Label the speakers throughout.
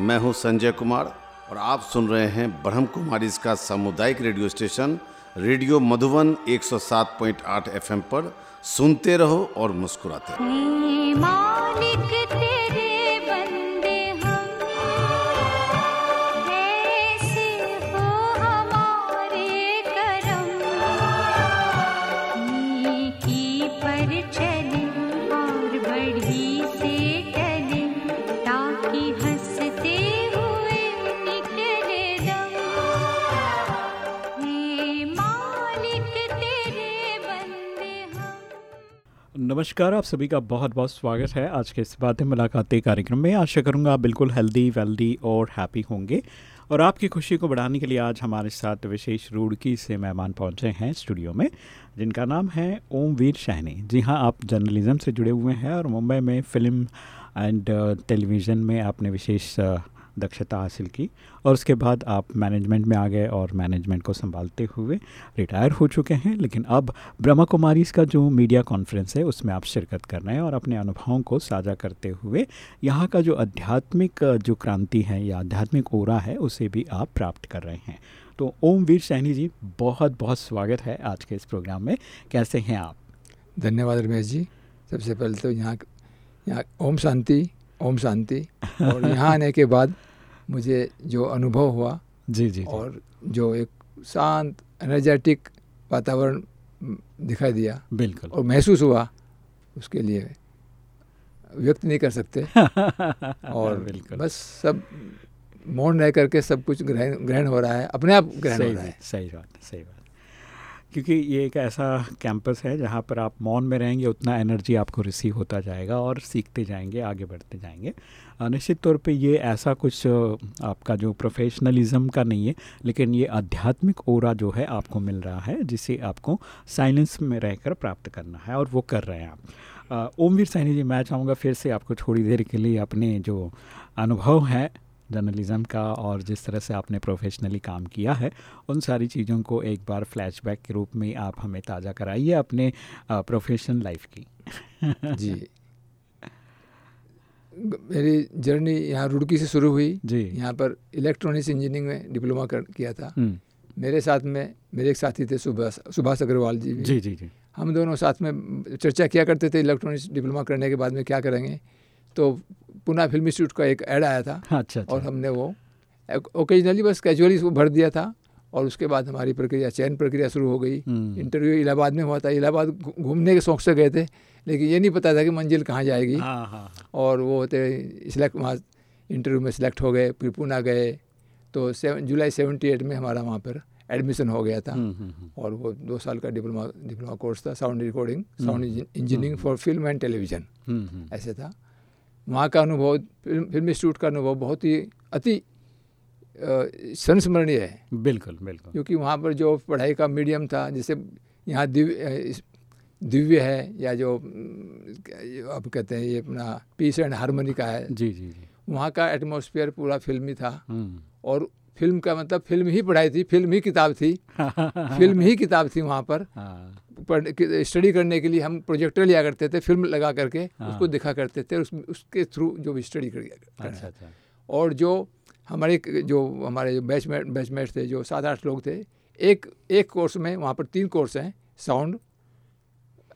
Speaker 1: मैं हूँ संजय कुमार और आप सुन रहे हैं ब्रह्म कुमारी इसका सामुदायिक radio station, radio Madhuban 107.8 FM पर सुनते रहो और मुस्कुराते रहो।
Speaker 2: नमस्कार आप सभी का बहुत बहुत स्वागत है आज के इस बातें मुलाकातें कार्यक्रम में। आशा करूँगा आप बिल्कुल हेल्दी वेल्दी और हैप्पी होंगे। और आपकी खुशी को बढ़ाने के लिए आज हमारे साथ विशेष रुड़की से मेहमान पहुँचे हैं स्टूडियो में जिनका नाम है ओम वीर शहनी। जी हाँ आप जर्नलिज्म से जुड़े हुए हैं और मुंबई में फ़िल्म एंड टेलीविज़न में आपने विशेष अ, दक्षता हासिल की और उसके बाद आप मैनेजमेंट में आ गए और मैनेजमेंट को संभालते हुए रिटायर हो चुके हैं। लेकिन अब ब्रह्मा कुमारी का जो मीडिया कॉन्फ्रेंस है, उसमें आप शिरकत कर रहे हैं और अपने अनुभवों को साझा करते हुए यहाँ का जो आध्यात्मिक, जो क्रांति है या आध्यात्मिक ओरा है, उसे भी आप प्राप्त कर रहे हैं। तो ओम वीर सैनी जी, बहुत बहुत स्वागत है आज के इस प्रोग्राम में। कैसे हैं आप?
Speaker 3: धन्यवाद रमेश जी। सबसे पहले तो यहाँ यहाँ ओम शांति ओम शांति। और यहाँ आने के बाद मुझे जो अनुभव हुआ
Speaker 2: जी जी
Speaker 3: और जो एक शांत एनर्जेटिक वातावरण दिखाई दिया
Speaker 2: बिल्कुल।
Speaker 3: और महसूस हुआ उसके लिए व्यक्त नहीं कर सकते। और
Speaker 2: बिल्कुल।
Speaker 3: बस सब मौन रह करके सब कुछ ग्रहण ग्रहण हो रहा है अपने आप ग्रहण हो रहा है।
Speaker 2: सही बात सही बात। क्योंकि ये एक ऐसा कैंपस है जहाँ पर आप मौन में रहेंगे, उतना एनर्जी आपको रिसीव होता जाएगा और सीखते जाएँगे, आगे बढ़ते जाएँगे। निश्चित तौर पे ये ऐसा कुछ आपका जो प्रोफेशनलिज्म का नहीं है, लेकिन ये आध्यात्मिक ओरा जो है आपको मिल रहा है, जिसे आपको साइलेंस में रहकर प्राप्त करना है और वो कर रहे हैं आप। ओमवीर सैनी जी, मैं चाहूँगा फिर से आपको थोड़ी देर के लिए अपने जो अनुभव है जर्नलिज्म का और जिस तरह से आपने प्रोफेशनली काम किया है उन सारी चीज़ों को एक बार फ्लैशबैक के रूप में आप हमें ताज़ा कराइए अपने प्रोफेशनल लाइफ की।
Speaker 3: जी। मेरी जर्नी यहाँ रुड़की से शुरू हुई।
Speaker 2: जी।
Speaker 3: यहाँ पर इलेक्ट्रॉनिक्स इंजीनियरिंग में डिप्लोमा कर किया था।
Speaker 2: हम्म,
Speaker 3: मेरे साथ में मेरे एक साथी थे सुभाष सुभाष अग्रवाल जी
Speaker 2: जी जी जी।
Speaker 3: हम दोनों साथ में चर्चा किया करते थे इलेक्ट्रॉनिक्स डिप्लोमा करने के बाद में क्या करेंगे। तो पुनः फ़िल्म इंस्टीट्यूट का एक ऐड आया था
Speaker 2: अच्छा अच्छा।
Speaker 3: और हमने वो ओकेजनली बस कैजुअली उसको भर दिया था और उसके बाद हमारी प्रक्रिया चयन प्रक्रिया शुरू हो गई।
Speaker 2: हम्म,
Speaker 3: इंटरव्यू इलाहाबाद में हुआ था। इलाहाबाद घूमने के शौक से गए थे लेकिन ये नहीं पता था कि मंजिल कहाँ जाएगी।
Speaker 2: हाँ हाँ हाँ,
Speaker 3: और वो होते सिलेक्ट वहाँ इंटरव्यू में सिलेक्ट हो गए फिर पुणे गए। तो सेवन जुलाई सेवेंटी एट में हमारा वहाँ पर एडमिशन हो गया था।
Speaker 2: हम्म, हम्म, हम्म,
Speaker 3: और वो दो साल का डिप्लोमा डिप्लोमा कोर्स था sound recording sound engineering for film and television
Speaker 2: hmm, hmm,
Speaker 3: ऐसे था। वहाँ का अनुभव फ़िल्म फ़िल्म इंस्टीट्यूट का अनुभव बहुत ही अति संस्मरणीय है।
Speaker 2: बिल्कुल बिल्कुल।
Speaker 3: क्योंकि वहाँ पर जो पढ़ाई का मीडियम था जैसे यहाँ दिव्य दिव्य है या जो आप कहते हैं ये अपना पीस एंड हारमोनी का है
Speaker 2: जी जी जी।
Speaker 3: वहाँ का एटमॉस्फेयर पूरा फिल्मी था।
Speaker 2: हम्म,
Speaker 3: और फ़िल्म का मतलब फ़िल्म ही पढ़ाई थी फ़िल्म ही किताब थी। फ़िल्म ही किताब थी वहाँ पर।
Speaker 2: हाँ।
Speaker 3: स्टडी करने के लिए हम प्रोजेक्टर लिया करते थे फ़िल्म लगा करके
Speaker 2: हाँ।
Speaker 3: उसको दिखा करते थे उस, उसके थ्रू जो भी स्टडी कर
Speaker 2: अच्छा अच्छा।
Speaker 3: और जो हमारे जो हमारे जो बैचमेट बैचमेट थे जो सात आठ लोग थे एक एक कोर्स में वहाँ पर तीन कोर्स हैं साउंड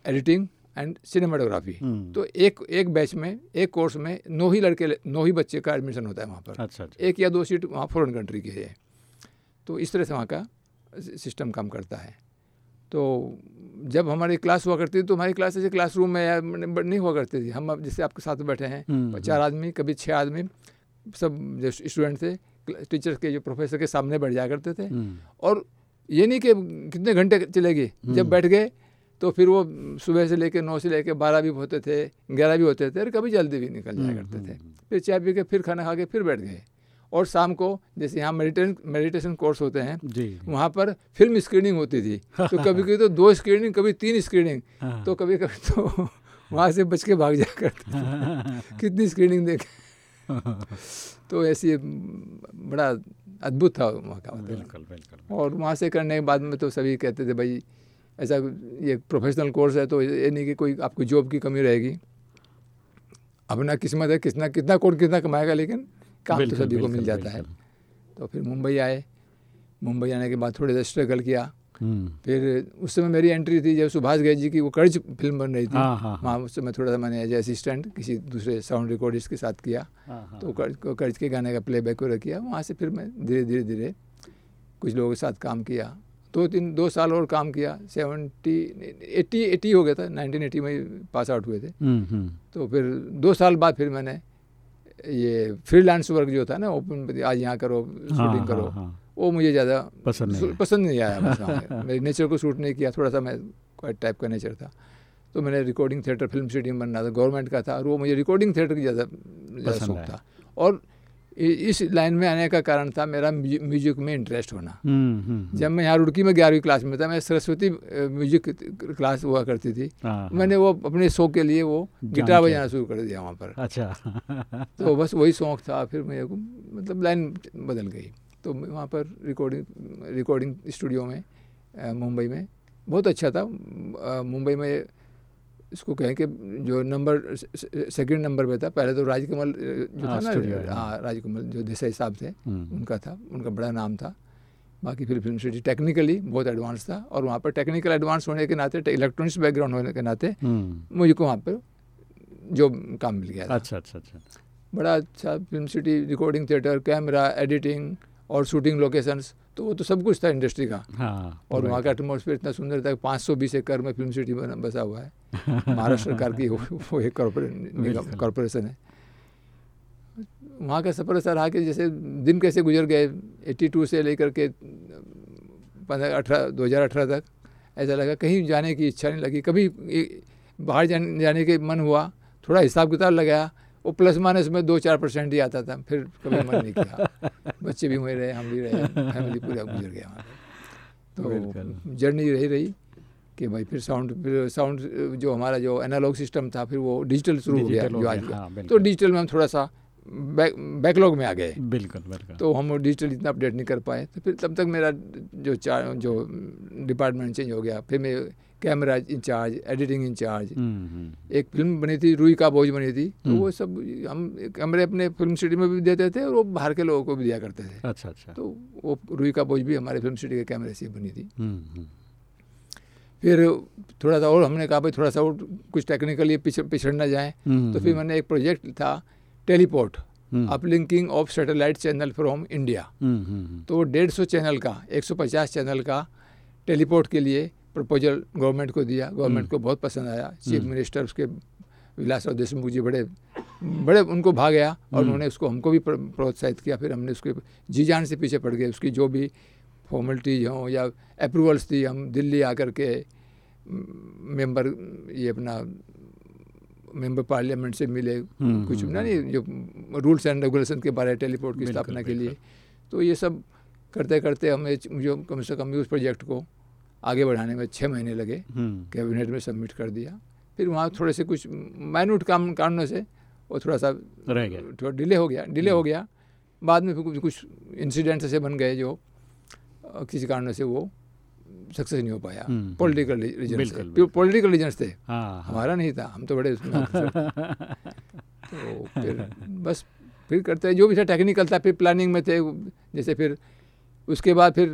Speaker 3: एडिटिंग एंड सिनेमाटोग्राफी तो एक एक बैच में एक कोर्स में नौ ही लड़के नौ ही बच्चे का एडमिशन होता है वहाँ पर।
Speaker 2: अच्छा अच्छा।
Speaker 3: एक या दो सीट वहाँ फॉरेन कंट्री की है। तो इस तरह से वहाँ का सिस्टम काम करता है। तो जब हमारी क्लास हुआ करती थी तो हमारी क्लास ऐसे क्लासरूम में या नहीं हुआ करती थी। हम अब जैसे आपके साथ बैठे हैं
Speaker 2: हम्म,
Speaker 3: चार आदमी कभी छः आदमी सब जो स्टूडेंट थे टीचर के जो प्रोफेसर के सामने बैठ जाया करते थे।
Speaker 2: हम्म,
Speaker 3: और ये नहीं कि कितने घंटे चलेगी जब बैठ गए तो फिर वो सुबह से लेकर नौ से लेकर बारह भी होते थे ग्यारह भी होते थे और कभी जल्दी भी निकल जाया करते थे। फिर चाय पी के फिर खाना खा के फिर बैठ गए। और शाम को जैसे यहाँ मेडिटेशन मेडिटेशन कोर्स होते हैं
Speaker 2: जी।
Speaker 3: वहाँ पर फ़िल्म स्क्रीनिंग होती थी। तो कभी कभी तो दो स्क्रीनिंग कभी तीन स्क्रीनिंग
Speaker 2: हाँ।
Speaker 3: तो कभी कभी तो वहाँ से बच के भाग जाया करते कितनी स्क्रीनिंग देखे। तो ऐसी बड़ा अद्भुत था वहाँ का
Speaker 2: बिल्कुल बिल्कुल
Speaker 3: और वहाँ से करने के बाद में तो सभी कहते थे भाई ऐसा ये प्रोफेशनल कोर्स है तो ये नहीं कि कोई आपको जॉब की कमी रहेगी। अपना किस्मत है कितना कितना कौन कितना कमाएगा लेकिन काम तो सभी को मिल जाता है। तो फिर मुंबई आए। मुंबई आने के बाद थोड़े सा स्ट्रगल किया।
Speaker 2: हम्म,
Speaker 3: फिर उस समय मेरी एंट्री थी जब सुभाष गए जी की वो कर्ज फ़िल्म बन रही थी।
Speaker 2: हाँ, हाँ,
Speaker 3: वहाँ उस समय थोड़ा सा मैंने एज असिस्टेंट किसी दूसरे साउंड रिकॉर्डिस्ट के साथ किया।
Speaker 2: हाँ, हाँ,
Speaker 3: तो कर्ज को कर्ज के गाने का प्लेबैक वगैरह किया वहाँ से फिर मैं धीरे धीरे धीरे कुछ लोगों के साथ काम किया। दो तीन दो साल और काम किया। सेवेंटी एट्टी एट्टी हो गया था। नाइनटीन एट्टी में पास आउट हुए थे।
Speaker 2: हम्म, हम्म,
Speaker 3: तो फिर दो साल बाद फिर मैंने ये फ्रीलांस वर्क जो था ना ओपन आज यहाँ करो
Speaker 2: हाँ,
Speaker 3: शूटिंग करो
Speaker 2: हाँ, हाँ,
Speaker 3: वो मुझे ज़्यादा
Speaker 2: पसंद नहीं
Speaker 3: पसंद नहीं आया हाँ, मेरे नेचर को शूट नहीं किया थोड़ा सा मैं क्वाइट टाइप का नेचर था। तो मैंने रिकॉर्डिंग थिएटर फ़िल्म स्टेडियम बनना था गवर्नमेंट का था और वो मुझे रिकॉर्डिंग थिएटर की ज़्यादा ज़्यादा शौक था। और इस लाइन में आने का कारण था मेरा म्यूज़िक में इंटरेस्ट होना।
Speaker 2: हम्म, हम्म,
Speaker 3: जब मैं यहाँ रुड़की में ग्यारहवीं क्लास में था मैं सरस्वती म्यूज़िक क्लास हुआ करती थी।
Speaker 2: हाँ,
Speaker 3: मैंने वो अपने शौक के लिए वो गिटार बजाना शुरू कर दिया वहाँ पर।
Speaker 2: अच्छा।
Speaker 3: तो बस वही शौक था फिर मेरे को मतलब लाइन बदल गई। तो वहाँ पर रिकॉर्डिंग रिकॉर्डिंग स्टूडियो में मुंबई में। बहुत अच्छा था। मुंबई में इसको कहें कि जो नंबर सेकंड नंबर पे था पहले तो राजकमल जो
Speaker 2: हाँ,
Speaker 3: था ना हाँ। राजकमल जो देसाई साहब थे
Speaker 2: हम्म,
Speaker 3: उनका था उनका बड़ा नाम था। बाकी फिर फ़िल्म सिटी टेक्निकली बहुत एडवांस था और वहाँ पर टेक्निकल एडवांस होने के नाते इलेक्ट्रॉनिक्स बैकग्राउंड होने के नाते
Speaker 2: हम्म,
Speaker 3: मुझको वहाँ पर जो काम मिल गया था।
Speaker 2: अच्छा अच्छा अच्छा।
Speaker 3: बड़ा अच्छा film city recording theatre camera editing और शूटिंग लोकेशंस तो वो तो सब कुछ था इंडस्ट्री का।
Speaker 2: हाँ
Speaker 3: और वहाँ का एटमोसफियर इतना सुंदर था कि पाँच सौ बीस एकड़ में फ़िल्म सिटी बना बसा हुआ है। महाराष्ट्र सरकार की वो वो एक। कॉरपोरेशन है। वहाँ का सफ़र ऐसा रहा कि जैसे दिन कैसे गुजर गए 82 से लेकर के पंद्रह अठारह दो हज़ार अठारह तक ऐसा लगा कहीं जाने की इच्छा नहीं लगी। कभी बाहर जाने जाने के मन हुआ थोड़ा हिसाब किताब लगाया वो प्लस माइनस में दो चार परसेंट ही आता था फिर कभी मन नहीं किया। बच्चे भी वहीं रहे हम भी रहे फैमिली पूरा गुजर गया वहाँ तो जर्नी रही रही कि भाई फिर साउंड फिर साउंड जो हमारा जो एनालॉग सिस्टम था फिर वो डिजिटल शुरू हो गया जो आज
Speaker 2: हाँ,
Speaker 3: तो डिजिटल में हम थोड़ा सा बैक बैकलॉग में आ गए।
Speaker 2: बिल्कुल बिल्कुल।
Speaker 3: तो हम डिजिटल इतना अपडेट नहीं कर पाए। तो फिर तब तक मेरा जो चार जो डिपार्टमेंट चेंज हो गया फिर मैं कैमरा इंचार्ज एडिटिंग इंचार्ज।
Speaker 2: हम्म, हम्म,
Speaker 3: एक फ़िल्म बनी थी रुई का बोझ बनी थी तो
Speaker 2: हम्म।
Speaker 3: वो सब हम कैमरे अपने फ़िल्म सिटी में भी देते थे और वो बाहर के लोगों को भी दिया करते थे।
Speaker 2: अच्छा अच्छा।
Speaker 3: तो वो रुई का बोझ भी हमारे फ़िल्म सिटी के कैमरे से बनी थी। फिर थोड़ा सा और हमने कहा भाई थोड़ा सा और कुछ टेक्निकली पिछड़ पिछड़ ना जाए। तो फिर मैंने एक प्रोजेक्ट था teleport uplinking of satellite channel from India तो डेढ़ सौ चैनल का 150 चैनल का टेलीपोर्ट के लिए प्रपोजल गवर्नमेंट को दिया गवर्नमेंट को बहुत पसंद आया चीफ मिनिस्टर उसके विलासराव देशमुख जी बड़े बड़े उनको भाग गया और उन्होंने उसको हमको भी प्रोत्साहित किया फिर हमने उसके जी जान से पीछे पड़ गए उसकी जो भी फॉर्मेलिटीज हों या अप्रूवल्स थी हम दिल्ली आकर के मेंबर ये अपना मेंबर पार्लियामेंट से मिले कुछ ना नहीं जो रूल्स एंड रेगुलेशन के बारे में टेलीपोर्ट की स्थापना के लिए तो ये सब करते करते हमें जो कम से कम उस प्रोजेक्ट को आगे बढ़ाने में छः महीने लगे
Speaker 2: हम्म,
Speaker 3: कैबिनेट में सबमिट कर दिया। फिर वहाँ थोड़े से कुछ माइन्यूट काम कारणों से वो थोड़ा सा
Speaker 2: रह गया।
Speaker 3: थोड़ा डिले हो गया। डिले हो गया। बाद में फिर कुछ कुछ इंसिडेंट ऐसे बन गए जो किसी कारणों से वो सक्सेस नहीं हो पाया।
Speaker 2: Hmm,
Speaker 3: political reason political reasons थे।
Speaker 2: हाँ हाँ।
Speaker 3: हमारा नहीं था हम तो बड़े उसमें तो फिर बस फिर करते जो भी था टेक्निकल था फिर प्लानिंग में थे। जैसे फिर उसके बाद फिर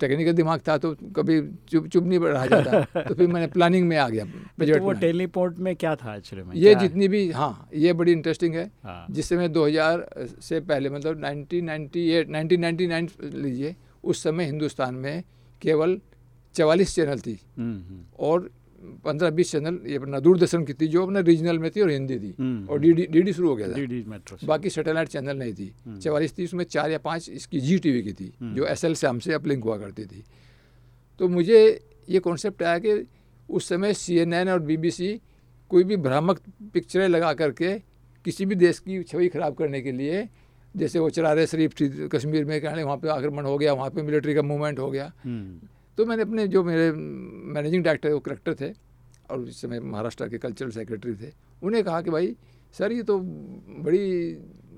Speaker 3: टेक्निकल दिमाग था तो कभी चुप चुप नहीं रहा जाता। तो फिर मैंने प्लानिंग में आ गया
Speaker 2: तो
Speaker 3: बजट
Speaker 2: वो टेलीपोर्ट में क्या था एक्चुअली में?
Speaker 3: ये जितनी भी हाँ ये बड़ी इंटरेस्टिंग है।
Speaker 2: हाँ,
Speaker 3: जिस समय 2000 से पहले मतलब 1998 1999 लीजिए उस समय हिंदुस्तान में केवल चवालीस चैनल थी।
Speaker 2: हम्म, हम्म,
Speaker 3: और पंद्रह बीस चैनल ये अपना दूरदर्शन की थी जो अपना रीजनल में थी और हिंदी थी।
Speaker 2: हम्म,
Speaker 3: और डी डी शुरू हो गया था।
Speaker 2: डीडी मेट्रो
Speaker 3: बाकी सैटेलाइट चैनल नहीं थी।
Speaker 2: हम्म।
Speaker 3: चवालीस थी उसमें चार या पाँच इसकी जी टीवी की थी
Speaker 2: हम्म।
Speaker 3: जो एस एल से हमसे अपलिंक हुआ करती थी। तो मुझे ये कॉन्सेप्ट आया कि उस समय सी एन एन और बी बी सी कोई भी भ्रामक पिक्चरें लगा करके किसी भी देश की छवि खराब करने के लिए जैसे वो चरारे शरीफ थी कश्मीर में कहने वहाँ पे आक्रमण हो गया वहाँ पे मिलिट्री का मूवमेंट हो गया।
Speaker 2: हम्म,
Speaker 3: तो मैंने अपने जो मेरे मैनेजिंग डायरेक्टर वो करेक्टर थे और उस समय महाराष्ट्र के कल्चरल सेक्रेटरी थे उन्हें कहा कि भाई सर ये तो बड़ी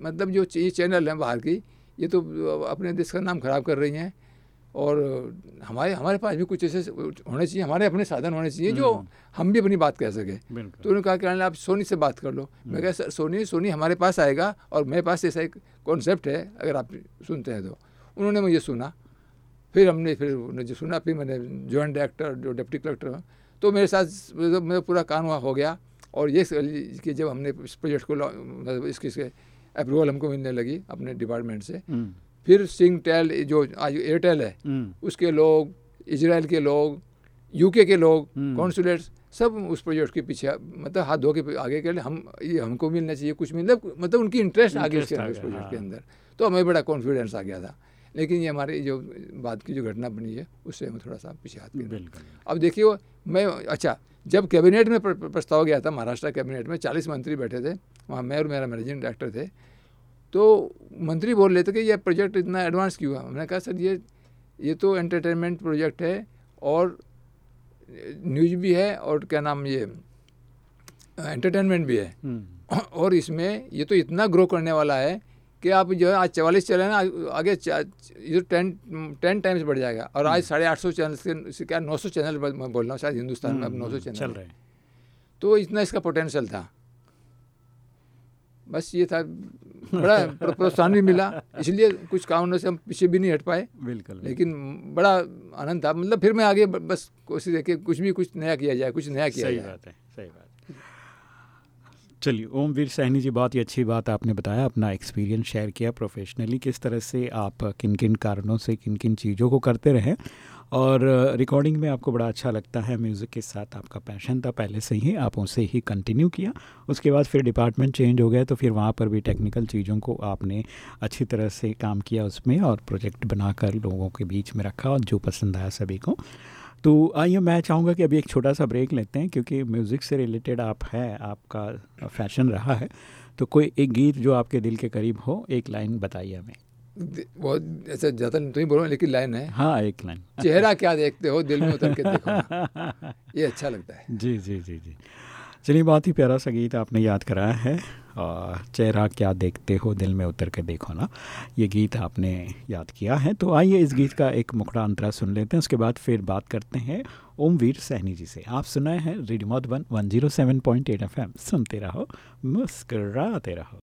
Speaker 3: मतलब जो ये चैनल हैं बाहर की ये तो अपने देश का नाम खराब कर रही हैं और हमारे हमारे पास भी कुछ ऐसे होने चाहिए हमारे अपने साधन होने चाहिए जो हम भी अपनी बात कह सकें। तो उन्होंने कहा कि आप सोनी से बात कर लो। मैं कहा सर सोनी सोनी हमारे पास आएगा और मेरे पास ऐसा एक कॉन्सेप्ट है अगर आप सुनते हैं तो। उन्होंने मुझे सुना फिर हमने फिर उन्होंने जो सुना फिर मैंने जॉइंट डायरेक्टर जो डिप्टी कलेक्टर हूँ तो मेरे साथ मेरा पूरा काम हो गया। और ये कि जब हमने इस प्रोजेक्ट को मतलब इसकी इसके अप्रूवल हमको मिलने लगी अपने डिपार्टमेंट से।
Speaker 2: हम्म,
Speaker 3: फिर सिंग टेल जो आज एयरटेल है
Speaker 2: हम्म,
Speaker 3: उसके लोग इसराइल के लोग यूके के लोग
Speaker 2: हम्म।
Speaker 3: कॉन्सुलेट्स सब उस प्रोजेक्ट के पीछे मतलब हाथ धो के आगे के लिए हम ये हमको मिलना चाहिए कुछ मिलना मतलब उनकी इंटरेस्ट आ गई
Speaker 2: Interest
Speaker 3: इसके
Speaker 2: आ
Speaker 3: अंदर उस प्रोजेक्ट के
Speaker 2: हाँ।
Speaker 3: अंदर। तो हमें बड़ा कॉन्फिडेंस आ गया था। लेकिन ये हमारी जो बात की जो घटना बनी है उससे हमें थोड़ा सा पीछे हाथ मिला।
Speaker 2: बिल्कुल।
Speaker 3: अब देखिए वो मैं अच्छा जब कैबिनेट में प्र- प्र- प्रस्ताव गया था महाराष्ट्र कैबिनेट में चालीस मंत्री बैठे थे वहाँ मैं और मेरा मैनेजिंग डायरेक्टर थे तो मंत्री बोल रहे थे कि यह प्रोजेक्ट इतना एडवांस क्यों है हमने कहा सर ये ये तो एंटरटेनमेंट प्रोजेक्ट है और न्यूज़ भी है और क्या नाम ये एंटरटेनमेंट भी है।
Speaker 2: हम्म,
Speaker 3: और इसमें ये तो इतना ग्रो करने वाला है कि आप जो है आज चवालीस चले ना आगे ये टेन टेन टाइम्स बढ़ जाएगा। और आज साढ़े आठ सौ चैनल से क्या नौ सौ चैनल मैं बोल रहा हूँ शायद हिंदुस्तान में अब नौ सौ चैनल
Speaker 2: चल
Speaker 3: चैनल
Speaker 2: रहे
Speaker 3: हैं। तो इतना इसका पोटेंशियल था। बस ये था बड़ा प्रोत्साहन भी मिला। इसलिए कुछ कारणों से हम पीछे भी नहीं हट पाए।
Speaker 2: बिल्कुल
Speaker 3: लेकिन बड़ा आनंद था। मतलब फिर मैं आगे बस कोशिश कि कुछ भी कुछ नया किया जाए कुछ नया किया
Speaker 2: सही
Speaker 3: जाए।
Speaker 2: बात है सही बात है। चलिए ओम वीर सैनी जी, बहुत ही अच्छी बात आपने बताया, अपना एक्सपीरियंस शेयर किया प्रोफेशनली किस तरह से आप किन किन कारणों से किन किन चीज़ों को करते रहे। और रिकॉर्डिंग में आपको बड़ा अच्छा लगता है म्यूज़िक के साथ आपका पैशन था, पहले से ही, आप उसे ही कंटिन्यू किया। उसके बाद फिर डिपार्टमेंट चेंज हो गया तो फिर वहाँ पर भी टेक्निकल चीज़ों को आपने अच्छी तरह से काम किया उसमें और प्रोजेक्ट बनाकर लोगों के बीच में रखा और जो पसंद आया सभी को। तो आइए मैं चाहूँगा कि अभी एक छोटा सा ब्रेक लेते हैं क्योंकि म्यूज़िक से रिलेटेड आप हैं आपका फ़ैशन रहा है तो कोई एक गीत जो आपके दिल के करीब हो एक लाइन बताइए हमें।
Speaker 3: बहुत ऐसा ज़्यादा नहीं तो ही बोलो लेकिन लाइन है।
Speaker 2: हाँ एक लाइन
Speaker 3: चेहरा क्या देखते हो दिल में उतर के देखो। ये अच्छा लगता है।
Speaker 2: जी जी जी जी। चलिए, बहुत ही प्यारा सा गीत आपने याद कराया है। चेहरा क्या देखते हो, दिल में उतर के देखो ना। ये गीत आपने याद किया है तो आइए इस गीत का एक मुखड़ा अंतरा सुन लेते हैं। उसके बाद फिर बात करते हैं ओमवीर सहनी जी से। आप सुनाए हैं radio Madhuban one zero seven point eight F M. सुनते रहो, मुस्कराते रहो।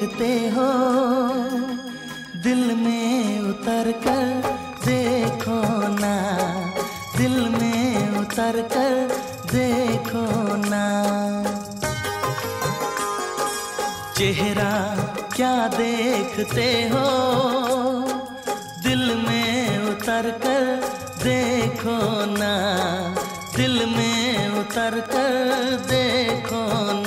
Speaker 4: देखते हो, दिल में उतर कर देखो ना, दिल में उतर कर देखो ना। चेहरा क्या देखते हो, दिल में उतर कर देखो ना, दिल में उतर कर देखो ना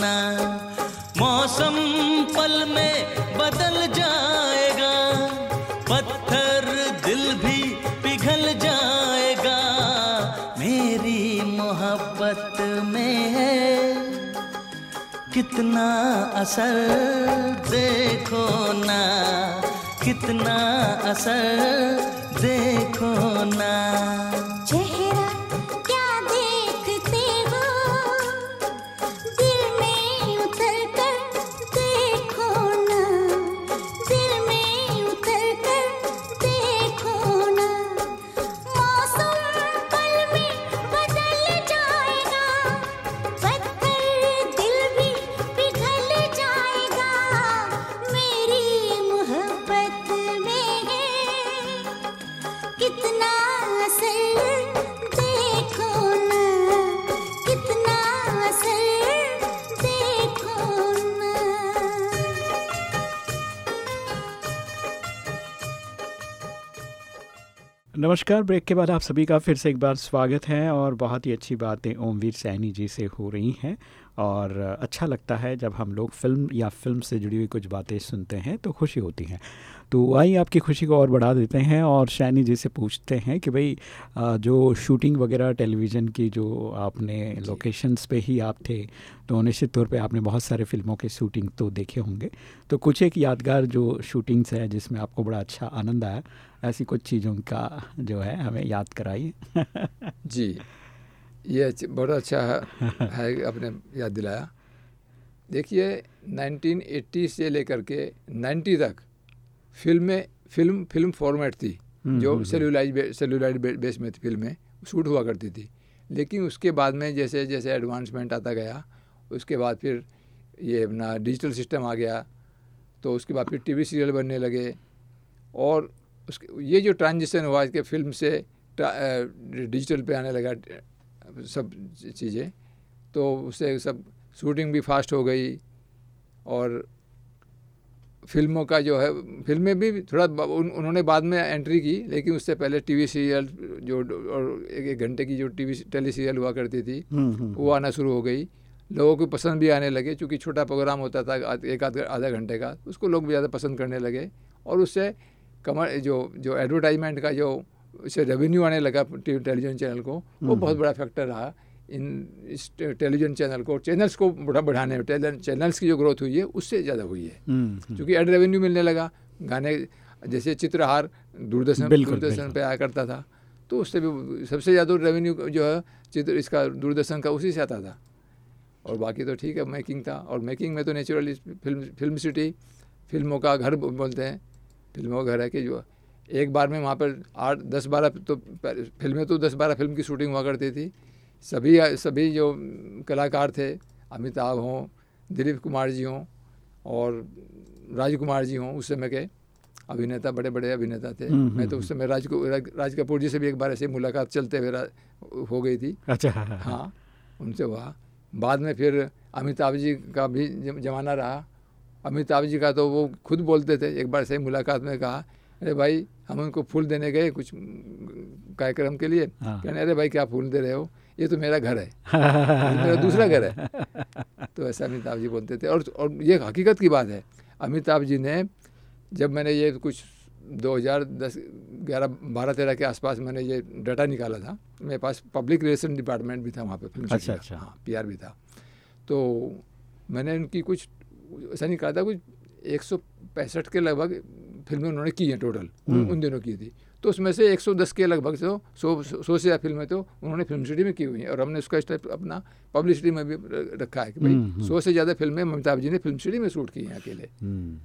Speaker 4: कितना असर देखो ना कितना असर देखो ना।
Speaker 2: नमस्कार, ब्रेक के बाद आप सभी का फिर से एक बार स्वागत है और बहुत ही अच्छी बातें ओमवीर सैनी जी से हो रही हैं। और अच्छा लगता है जब हम लोग फ़िल्म या फ़िल्म से जुड़ी हुई कुछ बातें सुनते हैं तो खुशी होती हैं। तो आइए आपकी खुशी को और बढ़ा देते हैं और शैनी जी से पूछते हैं कि भाई जो शूटिंग वगैरह टेलीविज़न की जो आपने लोकेशंस पे ही आप थे तो निश्चित तौर पे आपने बहुत सारे फ़िल्मों के शूटिंग तो देखे होंगे। तो कुछ एक यादगार जो शूटिंग्स है जिसमें आपको बड़ा अच्छा आनंद आया ऐसी कुछ चीज़ों का जो है हमें याद कराइए।
Speaker 3: जी। ये बड़ा अच्छा है है आपने याद दिलाया। देखिए 1980 से लेकर के 90 तक फ़िल्में फ़िल्म फ़िल्म फॉर्मेट थी
Speaker 2: हम्म,
Speaker 3: जो सेलुलाइज बे, सेलुलाइड बे, बेस में थी फ़िल्में शूट हुआ करती थी। लेकिन उसके बाद में जैसे जैसे एडवांसमेंट आता गया उसके बाद फिर ये अपना डिजिटल सिस्टम आ गया तो उसके बाद फिर टीवी सीरियल बनने लगे। और उसके ये जो ट्रांजिशन हुआ इसके फ़िल्म से डिजिटल पे आने लगा सब चीज़ें तो उससे सब शूटिंग भी फास्ट हो गई और फ़िल्मों का जो है फ़िल्में भी थोड़ा उन, उन्होंने बाद में एंट्री की लेकिन उससे पहले टीवी सीरियल जो और एक एक घंटे की जो टीवी टेली सीरियल हुआ करती थी वो आना शुरू हो गई। लोगों को पसंद भी आने लगे क्योंकि छोटा प्रोग्राम होता था एक आध आधा घंटे का उसको लोग भी ज़्यादा पसंद करने लगे। और उससे कमर जो जो एडवर्टाइजमेंट का जो उससे रेवेन्यू आने लगा टेलीविज़न चैनल को। वो बहुत बड़ा फैक्टर रहा इन इस टेलीविज़न चैनल को। चैनल्स को बढ़ा बढ़ाने में चैनल्स की जो ग्रोथ हुई है उससे ज़्यादा हुई है। क्योंकि एड रेवेन्यू मिलने लगा। गाने जैसे चित्रहार दूरदर्शन दूरदर्शन
Speaker 2: बिल्कुल।
Speaker 3: पे आया करता था तो उससे भी सबसे ज़्यादा रेवेन्यू जो है चित्र इसका दूरदर्शन का उसी से आता था। और बाकी तो ठीक है मेकिंग था। और मेकिंग में तो नेचुरली फ़िल्म फ़िल्म सिटी फ़िल्मों का घर बोलते हैं। फ़िल्मों का घर है कि जो एक बार में वहाँ पर आठ दस बारह तो फ़िल्में तो दस बारह फ़िल्म की शूटिंग हुआ करती थी। सभी सभी जो कलाकार थे अमिताभ हों दिलीप कुमार जी हों और राजकुमार जी हों उस समय के अभिनेता बड़े बड़े अभिनेता थे।
Speaker 2: हम्म,
Speaker 3: मैं तो उस समय राज राज राज कपूर जी से भी एक बार ऐसे मुलाकात चलते हुए हो गई थी।
Speaker 2: अच्छा।
Speaker 3: हाँ उनसे हुआ। बाद में फिर अमिताभ जी का भी जमाना रहा। अमिताभ जी का तो वो खुद बोलते थे एक बार सही मुलाकात में कहा अरे भाई हम उनको फूल देने गए कुछ कार्यक्रम के लिए।
Speaker 2: हाँ।
Speaker 3: कहने अरे भाई क्या फूल दे रहे हो? ये तो मेरा घर है। मेरा दूसरा घर है। तो ऐसा अमिताभ जी बोलते थे। और और ये हकीकत की बात है। अमिताभ जी ने जब मैंने ये कुछ 2010 11 12 13 के आसपास मैंने ये डाटा निकाला था। मेरे पास पब्लिक रिलेशन डिपार्टमेंट भी था वहाँ पे फ़िल्म
Speaker 2: अच्छा। अच्छा।
Speaker 3: हाँ पीआर भी था। तो मैंने उनकी कुछ ऐसा निकाला था कुछ एक सौ पैंसठ के लगभग फ़िल्में उन्होंने की हैं टोटल उन, उन दिनों की थी। तो उसमें से 110 के लगभग जो सौ सौ से ज़्यादा फ़िल्में तो उन्होंने फ़िल्म सिटी में की हुई हैं। और हमने उसका स्टेप अपना पब्लिसिटी में भी रखा है कि भाई सौ से ज़्यादा फ़िल्में अमिताभ जी ने फ़िल्म सिटी में शूट की हैं अकेले।
Speaker 2: हम्म,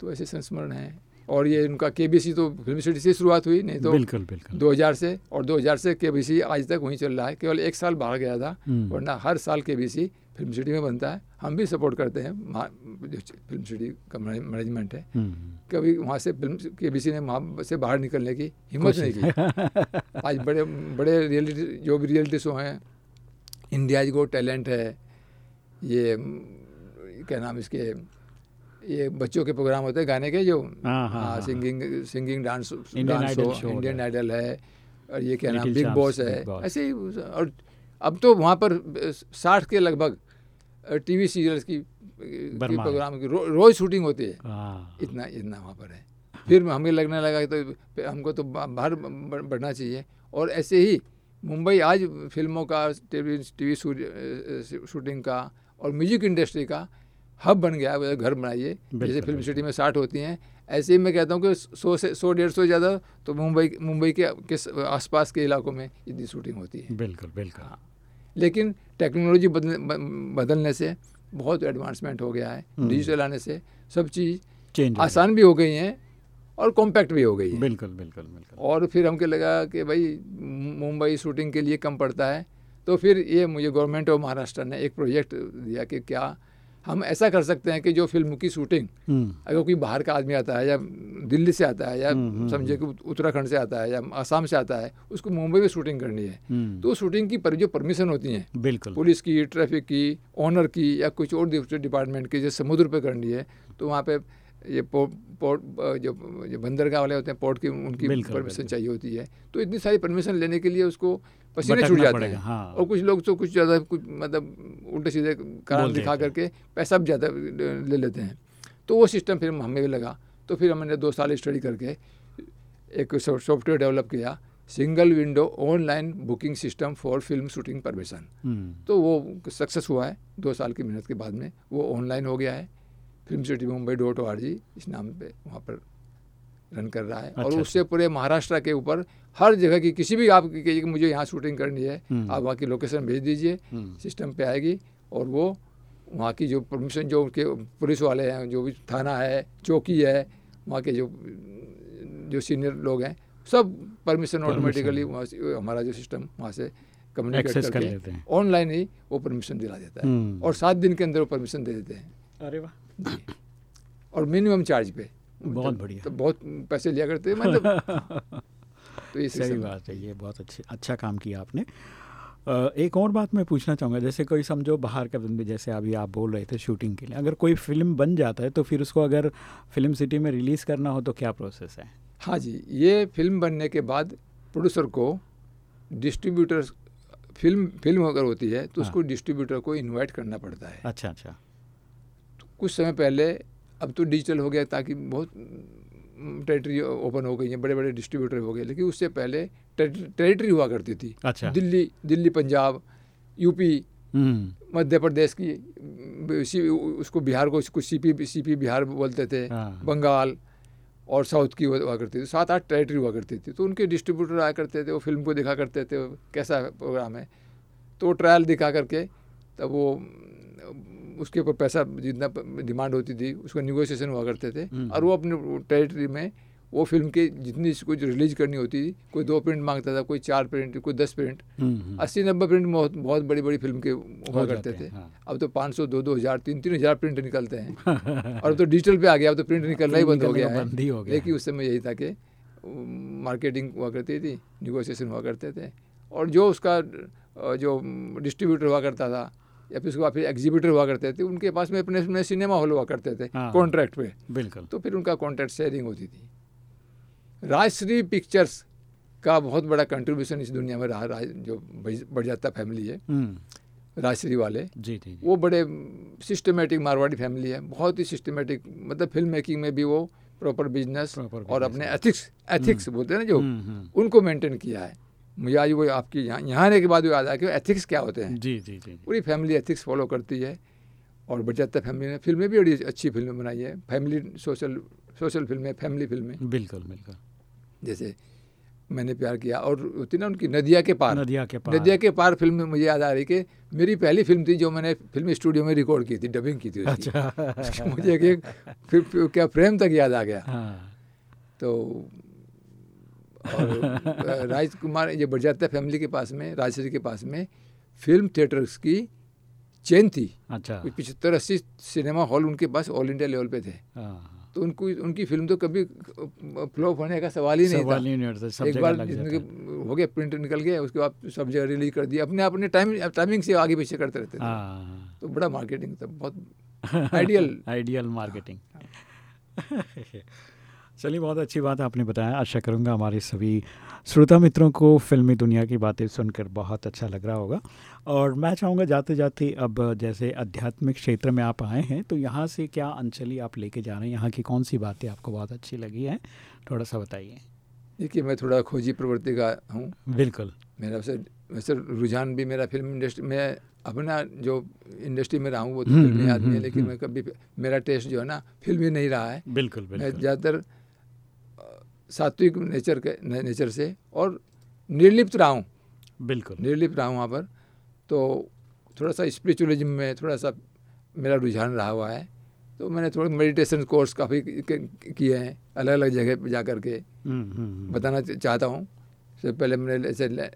Speaker 3: तो ऐसे संस्मरण हैं। और ये उनका के तो फ़िल्म सिटी से शुरुआत हुई नहीं तो
Speaker 2: बिल्कुल बिल्कुल।
Speaker 3: 2000 से और 2000 से के आज तक वहीं चल रहा है। केवल एक साल बाहर गया था
Speaker 2: हम्म।
Speaker 3: वरना हर साल के फ़िल्म सिटी में बनता है। हम भी सपोर्ट करते हैं। जो फ़िल्म सिटी का मैनेजमेंट है।
Speaker 2: हम्म,
Speaker 3: कभी वहाँ से फ़िल्म के बी ने वहाँ से बाहर निकलने की हिम्मत नहीं की। आज बड़े बड़े रियलिटी जो भी रियलिटी शो हैं इंडियाज गो टैलेंट है ये क्या नाम इसके ये बच्चों के प्रोग्राम होते हैं गाने के जो
Speaker 2: हाँ, हाँ, हाँ।
Speaker 3: Singing singing dance dance show Indian idol है। और ये क्या नाम बिग बॉस है। ऐसे ही और अब तो वहाँ पर साठ के लगभग टीवी सीरियल्स की की प्रोग्राम की रो, रोज शूटिंग होती है।
Speaker 2: हाँ,
Speaker 3: इतना इतना वहाँ पर है। फिर हमें लगने लगा कि तो हमको तो बाहर बढ़ना चाहिए। और ऐसे ही मुंबई आज फ़िल्मों का टीवी टीवी शूटिंग का और म्यूज़िक इंडस्ट्री का हब बन गया है घर बनाइए। जैसे फ़िल्म सिटी में साठ होती हैं ऐसे ही मैं कहता हूँ कि सौ से सौ डेढ़ सौ ज़्यादा तो मुंबई मुंबई के किस आसपास के इलाकों में इतनी शूटिंग होती है।
Speaker 2: बिल्कुल बिल्कुल।
Speaker 3: हाँ। लेकिन टेक्नोलॉजी बदलने बदलने से बहुत एडवांसमेंट हो गया है डिजिटल आने से सब चीज़
Speaker 2: चेंज
Speaker 3: आसान भी हो गई हैं और कॉम्पैक्ट भी हो गई है।
Speaker 2: बिल्कुल बिल्कुल बिल्कुल।
Speaker 3: और फिर हमको लगा कि भाई मुंबई शूटिंग के लिए कम पड़ता है। तो फिर ये मुझे गवर्नमेंट ऑफ़ महाराष्ट्र ने एक प्रोजेक्ट दिया कि क्या हम ऐसा कर सकते हैं कि जो फ़िल्म की शूटिंग
Speaker 2: हम्म,
Speaker 3: अगर कोई बाहर का आदमी आता है या दिल्ली से आता है या समझे कि उत्तराखंड से आता है या आसाम से आता है उसको मुंबई में शूटिंग करनी है।
Speaker 2: हम्म,
Speaker 3: तो शूटिंग की पर जो परमिशन होती है
Speaker 2: बिल्कुल।
Speaker 3: पुलिस की ट्रैफ़िक की ऑनर की या कुछ और डिपार्टमेंट की जैसे समुद्र पर करनी है तो वहाँ पे ये पोर्ट पोर्ट जो जो बंदरगाह वाले होते हैं पोर्ट की उनकी परमिशन चाहिए होती है। तो इतनी सारी परमिशन लेने के लिए उसको पसीने छूट जाते हैं।
Speaker 2: हाँ।
Speaker 3: और कुछ लोग तो कुछ ज़्यादा कुछ मतलब उल्टे सीधे कारण दिखा करके पैसा भी ज़्यादा ले लेते हैं। तो वो सिस्टम फिर हमें भी लगा। तो फिर हमने दो साल स्टडी करके एक सॉफ्टवेयर डेवलप किया। Single window online booking system for film shooting permission तो वो सक्सेस हुआ है दो साल की मेहनत के बाद में। वो ऑनलाइन हो गया है। Film city Mumbai dot O इस नाम पे वहाँ पर रन कर रहा है
Speaker 2: अच्छा, और
Speaker 3: उससे पूरे महाराष्ट्र के ऊपर हर जगह की किसी भी आप कहिए कि मुझे यहाँ शूटिंग करनी है
Speaker 2: हम्म।
Speaker 3: आप वहाँ की लोकेशन भेज दीजिए
Speaker 2: हम्म।
Speaker 3: सिस्टम पे आएगी और वो वहाँ की जो परमिशन जो उनके पुलिस वाले हैं जो भी थाना है चौकी है वहाँ के जो जो सीनियर लोग हैं सब परमिशन ऑटोमेटिकली वहाँ से हमारा जो सिस्टम वहाँ से कम्युनिकेट
Speaker 2: कर लेते हैं।
Speaker 3: ऑनलाइन ही वो परमिशन दिला देता है
Speaker 2: हम्म।
Speaker 3: और सात दिन के अंदर वो परमिशन दे देते हैं
Speaker 2: अरे वाह
Speaker 3: और मिनिमम चार्ज पे।
Speaker 2: बहुत
Speaker 3: तो-
Speaker 2: बढ़िया।
Speaker 3: तो बहुत पैसे लिया करते हैं मतलब। तो ये
Speaker 2: सही बात है ये बहुत अच्छी अच्छा काम किया आपने। एक और बात मैं पूछना चाहूँगा जैसे कोई समझो बाहर का बंदे जैसे अभी आप बोल रहे थे शूटिंग के लिए अगर कोई फ़िल्म बन जाता है तो फिर उसको अगर फ़िल्म सिटी में रिलीज़ करना हो तो क्या प्रोसेस है?
Speaker 3: हाँ जी ये फ़िल्म बनने के बाद प्रोड्यूसर को डिस्ट्रीब्यूटर फ़िल्म फ़िल्म अगर होती है तो
Speaker 2: हाँ।
Speaker 3: उसको डिस्ट्रीब्यूटर को इनवाइट करना पड़ता है।
Speaker 2: अच्छा अच्छा।
Speaker 3: कुछ समय पहले अब तो डिजिटल हो गया ताकि बहुत टेरिटरी ओपन हो गई है बड़े बड़े डिस्ट्रीब्यूटर हो गए लेकिन उससे पहले टेरिटरी हुआ करती थी।
Speaker 2: अच्छा।
Speaker 3: दिल्ली दिल्ली पंजाब यूपी
Speaker 2: हम्म।
Speaker 3: मध्य प्रदेश की उसको बिहार को कुछ सीपी सीपी बिहार बोलते थे
Speaker 2: हाँ।
Speaker 3: बंगाल और साउथ की हुआ करती थी। सात आठ टेरिटरी हुआ करती थी। तो उनके डिस्ट्रीब्यूटर आया करते थे वो फ़िल्म को दिखा करते थे कैसा प्रोग्राम है। तो ट्रायल दिखा करके तब वो उसके ऊपर पैसा जितना डिमांड होती थी उसका निगोशिएशन हुआ करते थे
Speaker 2: हम्म।
Speaker 3: और वो अपने टेरिटरी में वो फ़िल्म के जितनी कुछ रिलीज़ करनी होती थी कोई दो प्रिंट माँगता था कोई चार प्रिंट कोई दस प्रिंट
Speaker 2: हम्म, हम्म।
Speaker 3: अस्सी नब्बे प्रिंट बहुत बहुत बड़ी बड़ी फ़िल्म के हुआ करते थे
Speaker 2: हाँ।
Speaker 3: अब तो पाँच सौ दो दो हज़ार तीन तीन हज़ार प्रिंट निकलते हैं और अब तो डिजिटल पे आ गया अब तो प्रिंट निकलना ही बंद हो गया है
Speaker 2: बंद ही हो गया
Speaker 3: लेकिन उस समय यही था कि मार्केटिंग हुआ करती थी निगोशिएशन हुआ करते थे और जो उसका जो डिस्ट्रीब्यूटर हुआ करता था या फिर उसके बाद फिर एग्जीबिटर हुआ करते थे उनके पास में अपने अपने सिनेमा हॉल हुआ करते थे
Speaker 2: हाँ।
Speaker 3: कॉन्ट्रैक्ट पे।
Speaker 2: बिल्कुल।
Speaker 3: तो फिर उनका कॉन्ट्रैक्ट शेयरिंग होती थी। राजश्री पिक्चर्स का बहुत बड़ा कंट्रीब्यूशन इस दुनिया में रहा जो बढ़ जाता फैमिली है।
Speaker 2: हम्म,
Speaker 3: राजश्री वाले।
Speaker 2: जी जी
Speaker 3: वो बड़े सिस्टमेटिक मारवाड़ी फैमिली है। बहुत ही सिस्टमेटिक मतलब फ़िल्म मेकिंग में भी वो प्रॉपर बिज़नेस और अपने एथिक्स एथिक्स बोलते हैं ना जो
Speaker 2: हम्म, हम्म।
Speaker 3: उनको मेंटेन किया है। मुझे आज वो आपकी यहाँ यहाँ आने के बाद वो याद आया कि एथिक्स क्या होते हैं।
Speaker 2: जी जी जी
Speaker 3: पूरी फैमिली एथिक्स फॉलो करती है और बजाता फैमिली ने फ़िल्में भी बड़ी अच्छी फ़िल्में बनाई है। फैमिली सोशल सोशल फ़िल्में फैमिली फ़िल्में
Speaker 2: बिल्कुल बिल्कुल।
Speaker 3: जैसे मैंने प्यार किया और होती ना उनकी नदिया के पार।
Speaker 2: नदिया के पार।
Speaker 3: नदिया के पार फ़िल्म में मुझे याद आ रही कि मेरी पहली फ़िल्म थी जो मैंने फ़िल्म स्टूडियो में रिकॉर्ड की थी डबिंग की थी।
Speaker 2: अच्छा।
Speaker 3: मुझे क्या प्रेम तक याद आ गया।
Speaker 2: हाँ।
Speaker 3: तो और राजकुमार ये बरजात्या फैमिली के पास में राजश्री के पास में फ़िल्म थिएटर्स की चेन थी।
Speaker 2: अच्छा।
Speaker 3: पिछहत्तर अस्सी सिनेमा हॉल उनके पास ऑल इंडिया लेवल पे थे।
Speaker 2: हाँ
Speaker 3: तो उनको उनकी फ़िल्म तो कभी फ्लॉप होने का सवाल ही नहीं
Speaker 2: सवाल
Speaker 3: था।
Speaker 2: नहीं उठता सब
Speaker 3: एक बार
Speaker 2: है।
Speaker 3: हो गया प्रिंट निकल गया उसके बाद सब जगह रिलीज़ कर दिया। अपने अपने टाइम टाइमिंग से आगे पीछे करते रहते थे।
Speaker 2: हाँ
Speaker 3: तो बड़ा मार्केटिंग था बहुत आइडियल
Speaker 2: आइडियल मार्केटिंग चलिए बहुत अच्छी बात आपने बताया। आशा करूँगा हमारे सभी श्रोता मित्रों को फिल्मी दुनिया की बातें सुनकर बहुत अच्छा लग रहा होगा। और मैं चाहूँगा जाते जाते अब जैसे आध्यात्मिक क्षेत्र में आप आए हैं तो यहाँ से क्या अंचली आप लेके जा रहे हैं? यहाँ की कौन सी बातें आपको बहुत अच्छी लगी हैं? थोड़ा सा बताइए।
Speaker 3: देखिए मैं थोड़ा खोजी प्रवृत्ति का हूँ।
Speaker 2: बिल्कुल।
Speaker 3: मेरा वैसे वैसे रुझान भी मेरा फ़िल्म इंडस्ट्री में अपना जो इंडस्ट्री में रहा हूँ वो तो
Speaker 2: हम्म,
Speaker 3: फिल्मी
Speaker 2: हम्म,
Speaker 3: आदमी है
Speaker 2: हम्म,
Speaker 3: लेकिन मैं कभी मेरा टेस्ट जो है ना फ़िल्म ही नहीं रहा है।
Speaker 2: बिल्कुल बिल्कुल।
Speaker 3: मैं ज़्यादातर सात्विक नेचर के ने- नेचर से और निर्लिप्त रहा। हूँ
Speaker 2: बिल्कुल।
Speaker 3: निर्लिप्त रहा हूँ वहाँ पर। तो थोड़ा सा स्पिरिचुअलिज्म में थोड़ा सा मेरा रुझान रहा हुआ है। तो मैंने थोड़ा मेडिटेशन कोर्स काफ़ी किए हैं अलग अलग जगह पर जा कर के।
Speaker 2: हम्म, हम्म, हम्म।
Speaker 3: बताना चाहता हूँ। सबसे पहले मैंने ऐसे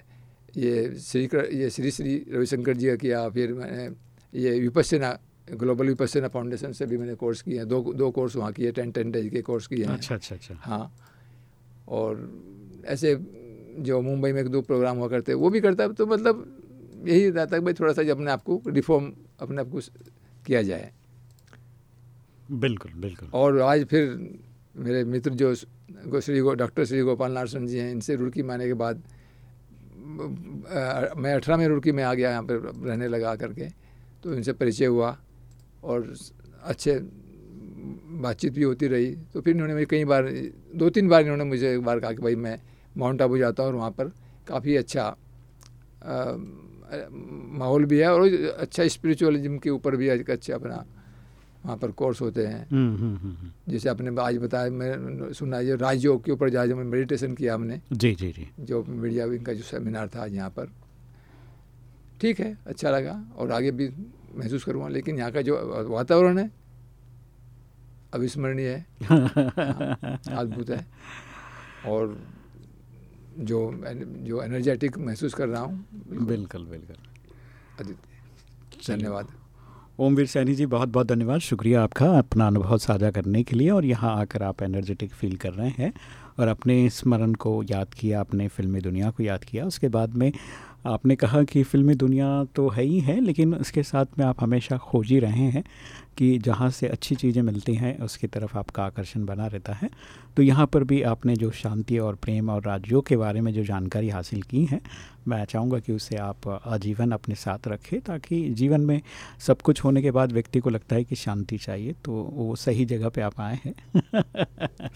Speaker 3: ये श्री ये श्री श्री रविशंकर जी का किया फिर मैंने ये विपस्यना ग्लोबल विपस्यना फाउंडेशन से भी मैंने कोर्स किए हैं। दो दो कोर्स वहाँ किए टेन टेन डेज़ के कोर्स किए हैं।
Speaker 2: अच्छा अच्छा अच्छा।
Speaker 3: हाँ। और ऐसे जो मुंबई में एक दो प्रोग्राम हुआ करते वो भी करता है तो मतलब यही रहता है भाई थोड़ा सा जो अपने आप को रिफॉर्म अपने आप को किया जाए।
Speaker 2: बिल्कुल बिल्कुल।
Speaker 3: और आज फिर मेरे मित्र जो श्री गो डॉक्टर श्री गोपाल नारसन जी हैं इनसे रुड़की में आने के बाद अ, मैं अठारह में रुड़की में आ गया यहाँ पर रहने लगा करके तो इनसे परिचय हुआ और अच्छे बातचीत भी होती रही। तो फिर इन्होंने मुझे कई बार दो तीन बार इन्होंने मुझे एक बार कहा कि भाई मैं माउंट आबू जाता हूँ और वहाँ पर काफ़ी अच्छा माहौल भी है और अच्छा स्पिरिचुअलिज्म के ऊपर भी एक अच्छा अपना वहाँ पर कोर्स होते हैं।
Speaker 2: हम्म हम्म हम्म।
Speaker 3: जैसे आपने आज बताया मैं सुना ये राजयोग के ऊपर जहाँ मेडिटेशन किया हमने।
Speaker 2: जी जी जी।
Speaker 3: जो मीडिया विंग का जो सेमिनार था आज यहाँ पर। ठीक है अच्छा लगा और आगे भी महसूस करूँगा लेकिन यहाँ का जो वातावरण है अविस्मरणीय है। अद्भुत है। और जो जो एनर्जेटिक महसूस कर रहा हूँ
Speaker 2: बिल्कुल। बिल्कुल
Speaker 3: धन्यवाद।
Speaker 2: ओमवीर सैनी जी बहुत बहुत धन्यवाद। शुक्रिया आपका अपना अनुभव साझा करने के लिए। और यहाँ आकर आप एनर्जेटिक फील कर रहे हैं। और अपने स्मरण को याद किया अपने फिल्मी दुनिया को याद किया। उसके बाद में आपने कहा कि फिल्मी दुनिया तो है ही है लेकिन उसके साथ में आप हमेशा खोज ही रहे हैं। कि जहाँ से अच्छी चीज़ें मिलती हैं, उसकी तरफ़ आपका आकर्षण बना रहता है। तो यहाँ पर भी आपने जो शांति और प्रेम और राज्यों के बारे में जो जानकारी हासिल की है, मैं चाहूँगा कि उसे आप आजीवन अपने साथ रखें, ताकि जीवन में सब कुछ होने के बाद व्यक्ति को लगता है कि शांति चाहिए तो वो सही जगह पे आप आए हैं।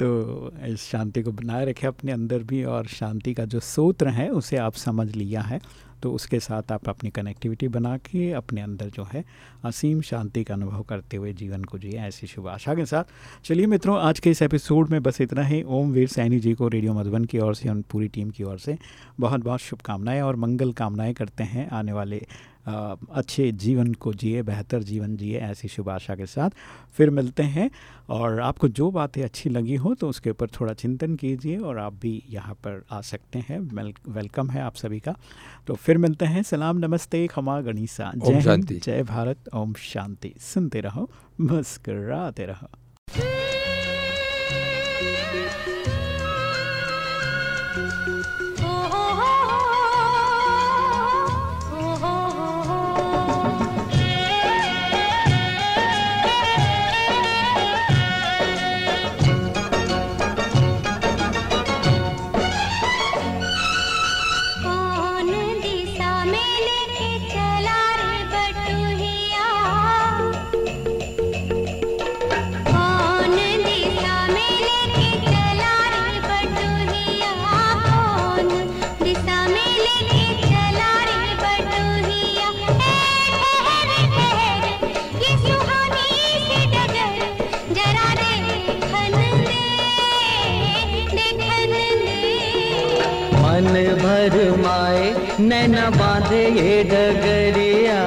Speaker 2: तो इस शांति को बनाए रखें अपने अंदर भी, और शांति का जो सूत्र है, उसे आप समझ लिया है। तो उसके साथ आप अपनी कनेक्टिविटी बना के अपने अंदर जो है, असीम शांति का अनुभव करते हुए जीवन को जिए। ऐसी शुभ आशा के साथ। चलिए मित्रों, आज के इस एपिसोड में बस इतना ही। ओम वीर सैनी जी को रेडियो मधुबन की ओर से और पूरी टीम की ओर से बहुत बहुत शुभकामनाएँ और मंगल कामनाएँ करते हैं आने वाले अच्छे जीवन को जिए बेहतर जीवन जिए ऐसी शुभ आशा के साथ। फिर मिलते हैं और आपको जो बातें अच्छी लगी हो तो उसके ऊपर थोड़ा चिंतन कीजिए और आप भी यहाँ पर आ सकते हैं। वेलकम है आप सभी का। तो फिर मिलते हैं। सलाम नमस्ते खमा गणिसा। जय जय भारत ओम शांति। सुनते रहो मुस्कराते रहो।
Speaker 5: बांधे ये डगरिया,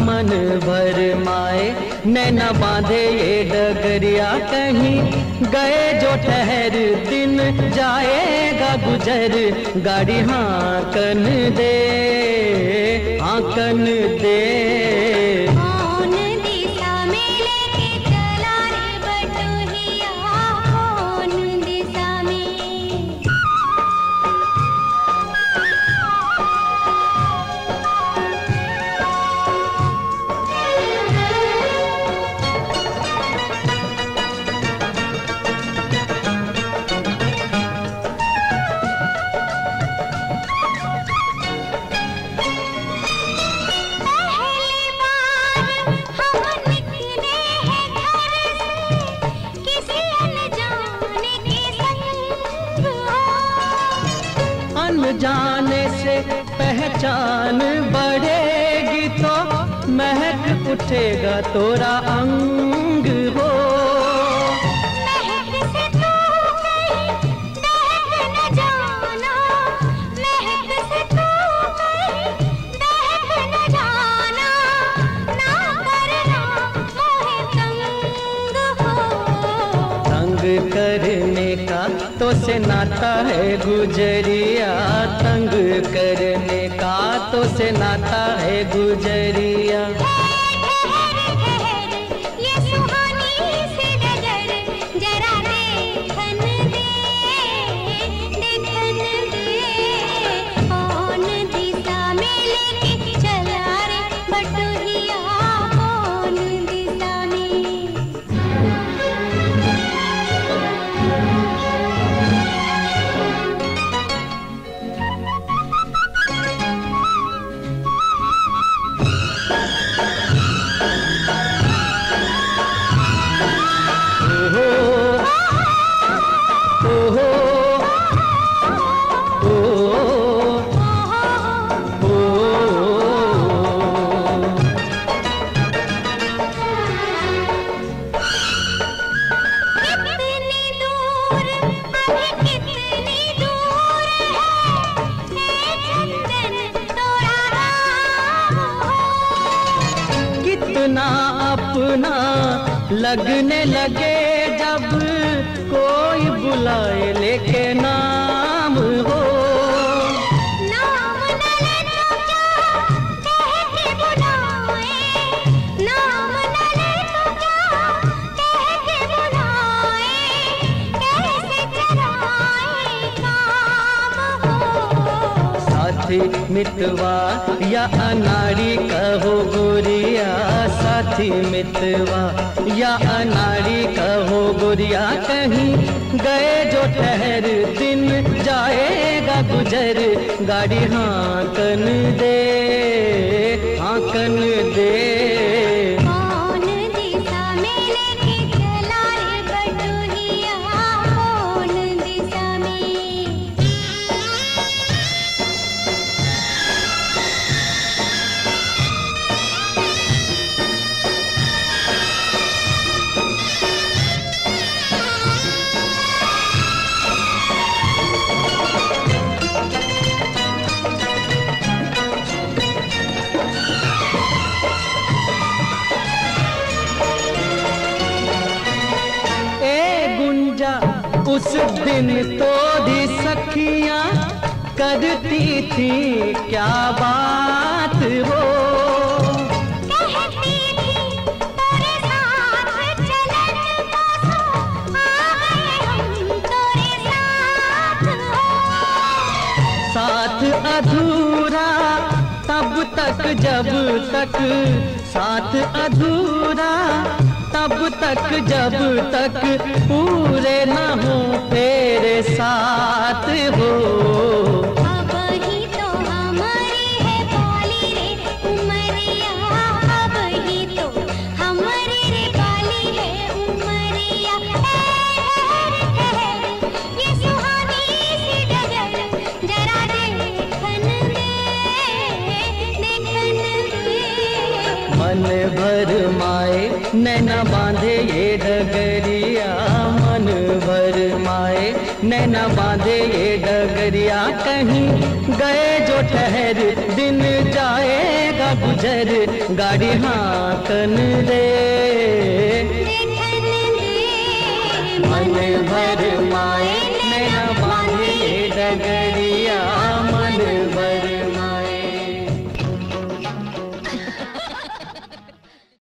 Speaker 5: मन भर माए। नैना बांधे ये डगरिया, कहीं गए जो ठहर दिन जाएगा गुजर। गाड़ी हाकन दे हाकन दे।
Speaker 6: कौन
Speaker 5: उठेगा तोरा अंग हो।
Speaker 6: करने
Speaker 5: का तो से नाता है गुजरिया। तंग करने का तो से नाता है गुजरिया। मितवा, या अनाड़ी कहो गोरिया साथी मितवा, या अनाड़ी कहो गोरिया कहीं गए जो ठहर दिन जाएगा गुजर, गाड़ी हाँकन दे हाँकन दे। दिन तो भी सखियाँ करती थी क्या बात हो।
Speaker 6: साथ
Speaker 5: अधूरा तब तक जब तक साथ अधूरा तब तक जब तक पूरे न हो तेरे साथ हो। बांधे ये डगरिया कहीं। गए जो ठहर, दिन जाएगा गुजर। गाड़ी हाकन
Speaker 6: दे
Speaker 5: मन भर माए।